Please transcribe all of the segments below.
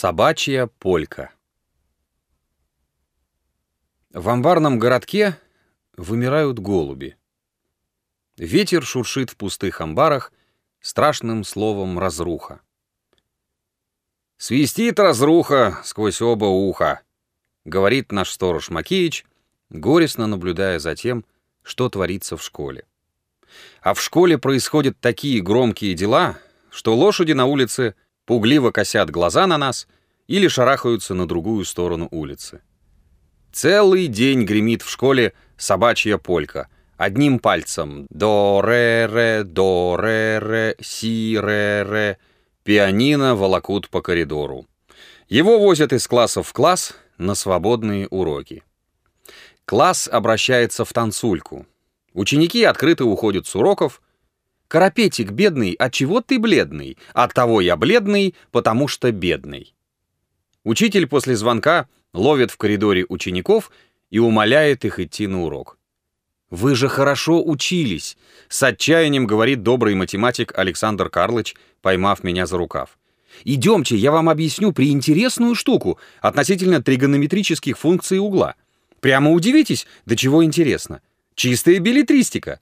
Собачья полька В амбарном городке вымирают голуби. Ветер шуршит в пустых амбарах страшным словом «разруха». «Свистит разруха сквозь оба уха», — говорит наш сторож Макеич, горестно наблюдая за тем, что творится в школе. А в школе происходят такие громкие дела, что лошади на улице — пугливо косят глаза на нас или шарахаются на другую сторону улицы. Целый день гремит в школе собачья полька. Одним пальцем до-ре-ре, до-ре-ре, си-ре-ре. Пианино волокут по коридору. Его возят из класса в класс на свободные уроки. Класс обращается в танцульку. Ученики открыто уходят с уроков, Карапетик, бедный, от чего ты бледный? От того я бледный, потому что бедный. Учитель после звонка ловит в коридоре учеников и умоляет их идти на урок. «Вы же хорошо учились», — с отчаянием говорит добрый математик Александр Карлыч, поймав меня за рукав. «Идемте, я вам объясню приинтересную штуку относительно тригонометрических функций угла. Прямо удивитесь, до чего интересно. Чистая билетристика».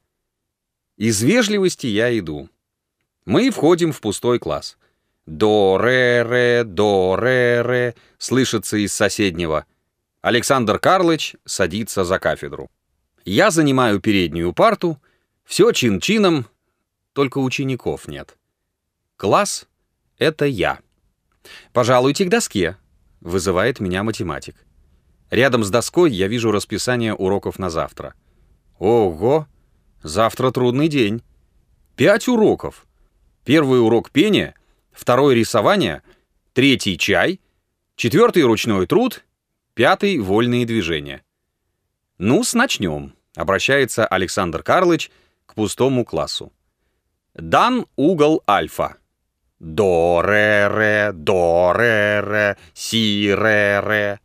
Из вежливости я иду. Мы входим в пустой класс. До-ре-ре, до-ре-ре, слышится из соседнего. Александр Карлыч садится за кафедру. Я занимаю переднюю парту, все чин-чином, только учеников нет. Класс — это я. «Пожалуйте к доске», — вызывает меня математик. Рядом с доской я вижу расписание уроков на завтра. Ого! Завтра трудный день. Пять уроков. Первый урок пения, второй рисование, третий чай, четвертый ручной труд, пятый вольные движения. Ну-с, начнем, обращается Александр Карлыч к пустому классу. Дан угол альфа. До-ре-ре, до-ре-ре, си-ре-ре.